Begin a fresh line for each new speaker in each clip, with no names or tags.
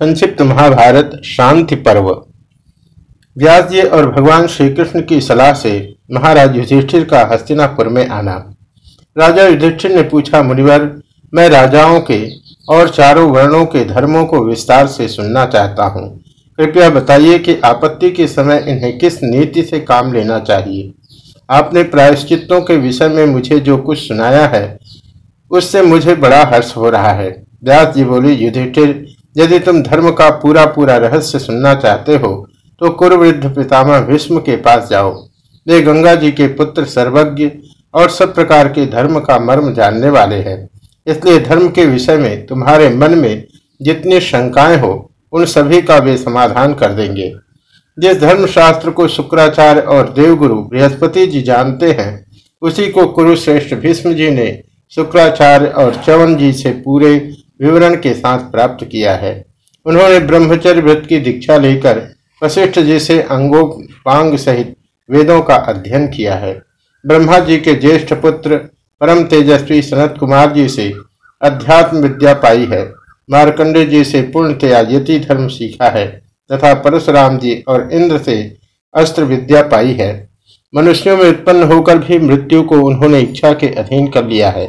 संक्षिप्त महाभारत शांति पर्व। व्यास जी और भगवान श्री कृष्ण की सलाह से महाराज युधिष्ठिर का हस्तिनापुर में आना। राजा युधिष्ठिर ने पूछा, मुनिवर, मैं राजाओं के और चारों वर्णों के धर्मों को विस्तार से सुनना चाहता हूँ। कृपया बताइए कि आपत्ति के समय इन्हें किस नीति से काम लेना चाहिए? आपने प्रायश्चितों के विषय में मुझे जो कुछ सुनाया है, उससे मुझे बड़ा हर्ष हो रहा है। व्यास जी बोली, युधिष्ठिर यदि तुम धर्म का पूरा पूरा रहस्य सुनना चाहते हो तो कुरुवृद्ध पितामह भीष्म के पास जाओ। वे गंगा जी के पुत्र सर्वज्ञ और सब प्रकार के धर्म का मर्म जानने वाले हैं। इसलिए धर्म के विषय में तुम्हारे मन में जितनी शंकाएँ हो, उन सभी का वे समाधान कर देंगे। जिस धर्म शास्त्र को शुक्राचार्य और देवगुरु बृहस्पति जी जानते हैं, उसी को कुरुश्रेष्ठ भीष्म जी ने शुक्राचार्य और चवन जी से पूरे विवरण के साथ प्राप्त किया है। उन्होंने ब्रह्मचर्य व्रत की दीक्षा लेकर वशिष्ठ जी से अंगोपांग सहित वेदों का अध्ययन किया है। ब्रह्मा जी के ज्येष्ठ पुत्र परम तेजस्वी सनत कुमार जी से अध्यात्म विद्या पाई है। मारकंडे जी से पूर्णतया यति धर्म सीखा है तथा परशुराम जी और इंद्र से अस्त्र विद्या पाई है। मनुष्यों में उत्पन्न होकर भी मृत्यु को उन्होंने इच्छा के अधीन कर लिया है।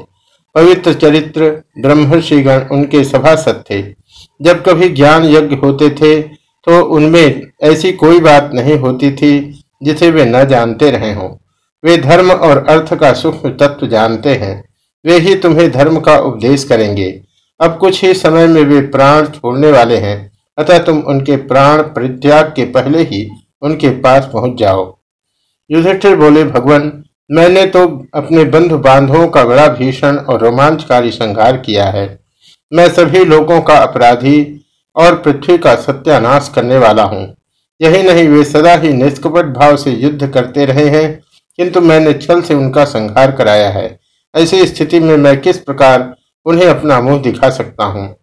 पवित्र चरित्र ब्रह्मर्षिगण उनके सभासद थे। जब कभी ज्ञान यज्ञ होते थे तो उनमें ऐसी कोई बात नहीं होती थी जिसे वे न जानते रहे हों। वे धर्म और अर्थ का सूक्ष्म तत्व जानते हैं। वे ही तुम्हें धर्म का उपदेश करेंगे। अब कुछ ही समय में वे प्राण छोड़ने वाले हैं, अतः तुम उनके प्राण परित्याग के पहले ही उनके पास पहुँच जाओ। युधिष्ठिर बोले, भगवान मैंने तो अपने बंधु बांधवों का बड़ा भीषण और रोमांचकारी संहार किया है। मैं सभी लोगों का अपराधी और पृथ्वी का सत्यानाश करने वाला हूँ। यही नहीं, वे सदा ही निष्कपट भाव से युद्ध करते रहे हैं, किंतु मैंने छल से उनका संहार कराया है। ऐसी स्थिति में मैं किस प्रकार उन्हें अपना मुँह दिखा सकता हूँ?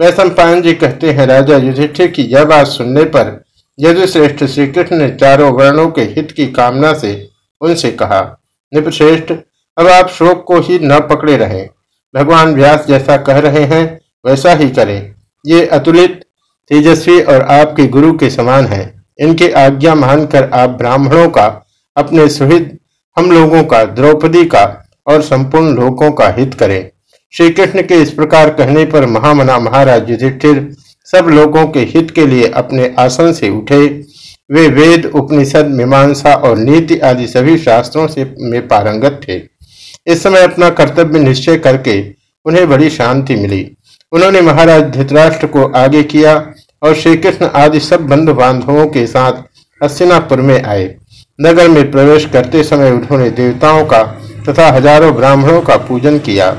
मैं सम्पायन जी कहते हैं, राजा युधिष्ठिर की यह बात सुनने पर यदुश्रेष्ठ श्री कृष्ण ने चारों वर्णों के हित की कामना से उनसे कहा निपश्रेष्ठ, अब आप शोक को ही न पकड़े रहे। भगवान व्यास जैसा कह रहे हैं, वैसा ही करें। ये अतुलित, तेजस्वी और आपके गुरु के समान हैं। इनके आज्ञा मानकर आप ब्राह्मणों का, अपने सुहित हम लोगों का, द्रौपदी का और संपूर्ण लोगों का हित करें। श्री कृष्ण के इस प्रकार कहने पर महामना महाराज युधिष्ठिर सब लोगों के हित के लिए अपने आसन से उठे वे वेद, उपनिषद, मीमांसा और नीति आदि सभी शास्त्रों से में पारंगत थे। इस समय अपना कर्तव्य निश्चय करके उन्हें बड़ी शांति मिली। उन्होंने महाराज धृतराष्ट्र को आगे किया और श्री कृष्ण आदि सब बंधु बांधवों के साथ हस्तिनापुर में आए। नगर में प्रवेश करते समय उन्होंने देवताओं का तथा हज़ारों ब्राह्मणों का पूजन किया।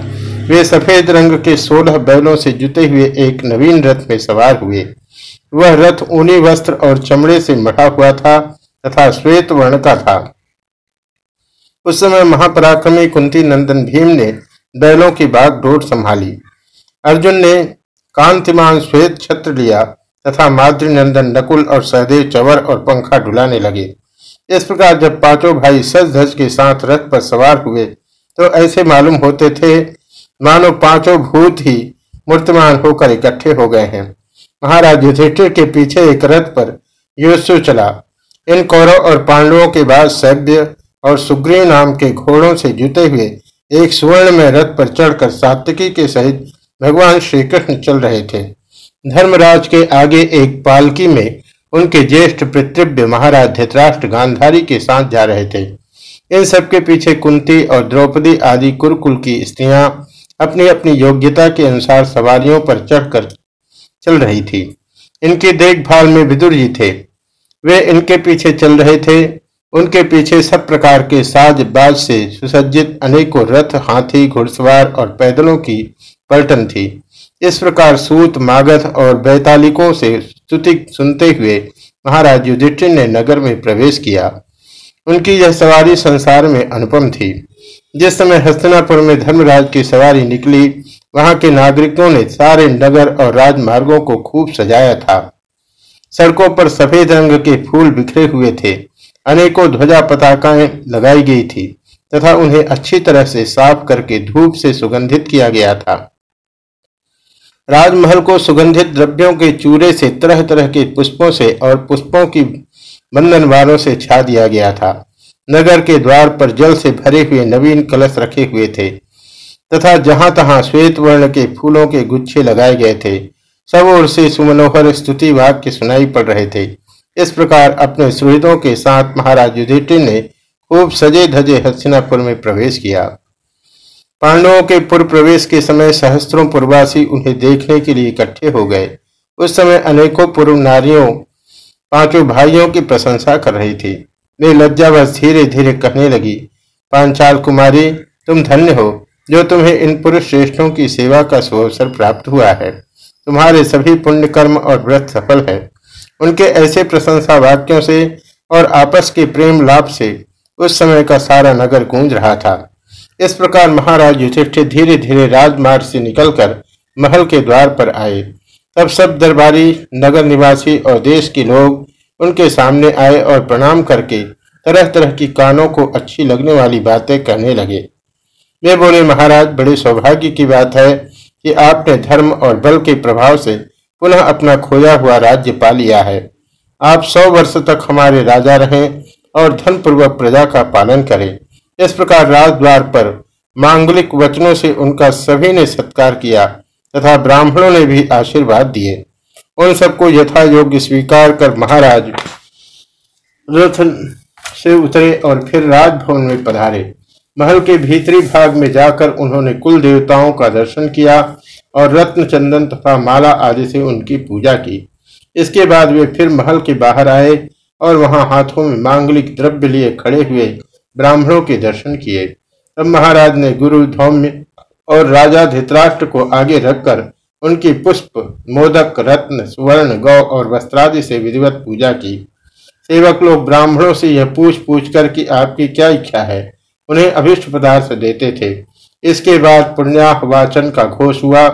वे सफ़ेद रंग के सोलह बैलों से जुते हुए एक नवीन रथ में सवार हुए। वह रथ ऊनी वस्त्र और चमड़े से मढ़ा हुआ था तथा श्वेत वर्ण का था। उस समय महापराक्रमी कुंती नंदन भीम ने बैलों की बागडोर संभाली। अर्जुन ने कांतिमान श्वेत छत्र लिया तथा माद्री नंदन नकुल और सहदेव चवर और पंखा डुलाने लगे। इस प्रकार जब पाँचों भाई सज धज के साथ रथ पर सवार हुए तो ऐसे मालूम होते थे, मानो पाँचों भूत ही मूर्तमान होकर इकट्ठे हो गए हैं। महाराज युधिष्ठिर के पीछे एक रथ पर युसु चला। इन कौरव और पांडवों के बाद सभ्य और सुग्रीव नाम के घोड़ों से जुते हुए एक सुवर्ण में रथ पर चढ़कर सात्विकी के सहित भगवान श्री कृष्ण चल रहे थे। धर्मराज के आगे एक पालकी में उनके ज्येष्ठ पितृव्य महाराज धृतराष्ट्र गांधारी के साथ जा रहे थे। इन सबके पीछे कुंती और द्रौपदी आदि कुरकुल की स्त्रियाँ अपनी अपनी योग्यता के अनुसार सवारियों पर चढ़कर चल रही थी। इनकी देखभाल में विदुर जी थे। वे इनके पीछे चल रहे थे। उनके पीछे सब प्रकार के साज बाज से सुसज्जित अनेकों रथ, हाथी, घुड़सवार और पैदलों की पलटन थी। इस प्रकार सूत, मागध और बैतालिकों से स्तुति सुनते हुए महाराज युधिष्ठिर ने नगर में प्रवेश किया। उनकी यह सवारी संसार में अनुपम थी। जिस समय हस्तनापुर में धर्मराज की सवारी निकली वहाँ के नागरिकों ने सारे नगर और राजमार्गों को खूब सजाया था। सड़कों पर सफ़ेद रंग के फूल बिखरे हुए थे। अनेकों ध्वजा पताकाएँ लगाई गई थी तथा उन्हें अच्छी तरह से साफ़ करके धूप से सुगंधित किया गया था। राजमहल को सुगंधित द्रव्यों के चूरे से तरह तरह के पुष्पों से और पुष्पों की बंधनवारों से छा दिया गया था। नगर के द्वार पर जल से भरे हुए नवीन कलश रखे हुए थे। तथा जहाँ तहां श्वेत वर्ण के फूलों के गुच्छे लगाए गए थे, सब ओर से सुमनोहर स्तुति वाक्य सुनाई पड़ रहे थे। इस प्रकार अपने सुहृदों के साथ महाराज युधिष्ठिर ने खूब सजे धजे हस्तिनापुर में प्रवेश किया। पांडवों के पूर्व प्रवेश के समय सहस्त्रों पूर्वासी उन्हें देखने के लिए इकट्ठे हो गए। उस समय अनेकों पूर्व नारियों, पाँचों भाइयों की प्रशंसा कर रही थी। वे लज्जावश धीरे धीरे कहने लगी, पांचाल कुमारी, तुम धन्य हो। जो तुम्हें इन पुरुष श्रेष्ठों की सेवा का सुअवसर प्राप्त हुआ है। तुम्हारे सभी पुण्य कर्म और व्रत सफल है। उनके ऐसे प्रशंसा वाक्यों से और आपस के प्रेम लाभ से उस समय का सारा नगर गूंज रहा था। इस प्रकार महाराज युधिष्ठिर धीरे धीरे राजमार्ग से निकलकर महल के द्वार पर आए। तब सब दरबारी, नगर निवासी और देश के लोग उनके सामने आए और प्रणाम करके तरह तरह की कानों को अच्छी लगने वाली बातें कहने लगे। वे बोले, महाराज, बड़े सौभाग्य की बात है कि आपने धर्म और बल के प्रभाव से पुनः अपना खोया हुआ राज्य पा लिया है। आप सौ वर्ष तक हमारे राजा रहें और धनपूर्वक प्रजा का पालन करें। इस प्रकार राजद्वार पर मांगलिक वचनों से उनका सभी ने सत्कार किया तथा ब्राह्मणों ने भी आशीर्वाद दिए। उन सबको यथा योग्य स्वीकार कर महाराज रथ से उतरे और फिर राजभवन में पधारे। महल के भीतरी भाग में जाकर उन्होंने कुल देवताओं का दर्शन किया और रत्न चंदन तथा माला आदि से उनकी पूजा की। इसके बाद वे फिर महल के बाहर आए और वहाँ हाथों में मांगलिक द्रव्य लिए खड़े हुए ब्राह्मणों के दर्शन किए। तब महाराज ने गुरु धौम्य और राजा धित्राष्ट्र को आगे रखकर उनकी पुष्प, मोदक, रत्न, सुवर्ण, गौ और वस्त्रादि से विधिवत पूजा की। सेवक लोग ब्राह्मणों से यह पूछ पूछ कर कि आपकी क्या इच्छा है? उन्हें अभिष्ट पदार्थ देते थे। इसके बाद पुण्याह वाचन का घोष हुआ।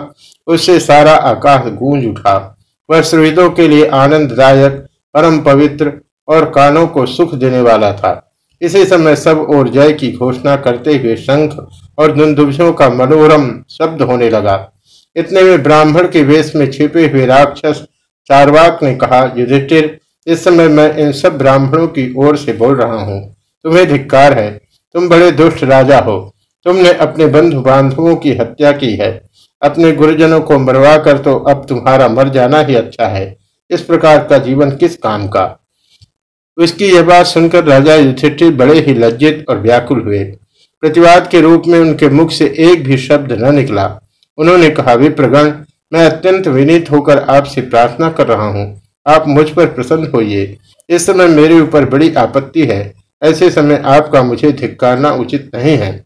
उससे सारा आकाश गूंज उठा। वह सुहृदों के लिए आनंददायक परम पवित्र और कानों को सुख देने वाला था। इसी समय सब और जय की घोषणा करते हुए शंख और दुंदुभियों का मनोरम शब्द होने लगा। इतने में ब्राह्मण के वेश में छिपे हुए राक्षस चारवाक ने कहा, युधिष्ठिर, इस समय मैं इन सब ब्राह्मणों की ओर से बोल रहा हूँ। तुम्हें धिक्कार है। तुम बड़े दुष्ट राजा हो। तुमने अपने बंधु बांधवों की हत्या की है। अपने गुरुजनों को मरवा कर तो अब तुम्हारा मर जाना ही अच्छा है। इस प्रकार का जीवन किस काम का? उसकी यह बात सुनकर राजा युधिष्ठिर बड़े ही लज्जित और व्याकुल हुए। प्रतिवाद के रूप में उनके मुख से एक भी शब्द न निकला। उन्होंने कहा, विप्रगण, मैं अत्यंत विनीत होकर आपसे प्रार्थना कर रहा हूँ। आप मुझ पर प्रसन्न होइए। इस समय मेरे ऊपर बड़ी आपत्ति है। ऐसे समय आपका मुझे धिक्कारना उचित नहीं है।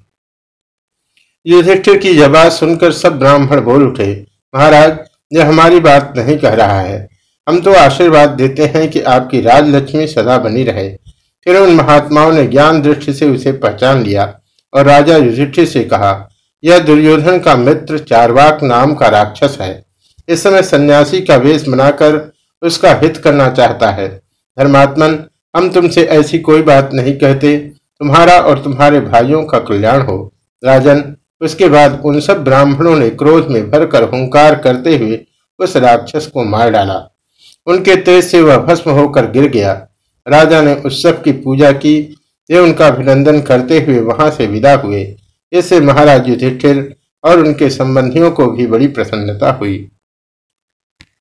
युधिष्ठिर की बात सुनकर सब ब्राह्मण बोल उठे। महाराज, यह हमारी बात नहीं कह रहा है। हम तो आशीर्वाद देते हैं कि आपकी राजलक्ष्मी सदा बनी रहे। फिर उन महात्माओं ने ज्ञान दृष्टि से उसे पहचान लिया और राजा युधिष्ठिर से कहा, यह दुर्योधन का मित्र चारवाक नाम का राक्षस है। इस समय सन्यासी का वेश बनाकर उसका हित करना चाहता है। धर्मात्मन हम तुमसे ऐसी कोई बात नहीं कहते। तुम्हारा और तुम्हारे भाइयों का कल्याण हो। राजन, उसके बाद उन सब ब्राह्मणों ने क्रोध में भरकर हुंकार करते हुए उस राक्षस को मार डाला। उनके तेज से वह भस्म होकर गिर गया। राजा ने उस सब की पूजा की। ये उनका अभिनंदन करते हुए वहाँ से विदा हुए। इससे महाराज युधिष्ठिर और उनके संबंधियों को भी बड़ी प्रसन्नता हुई।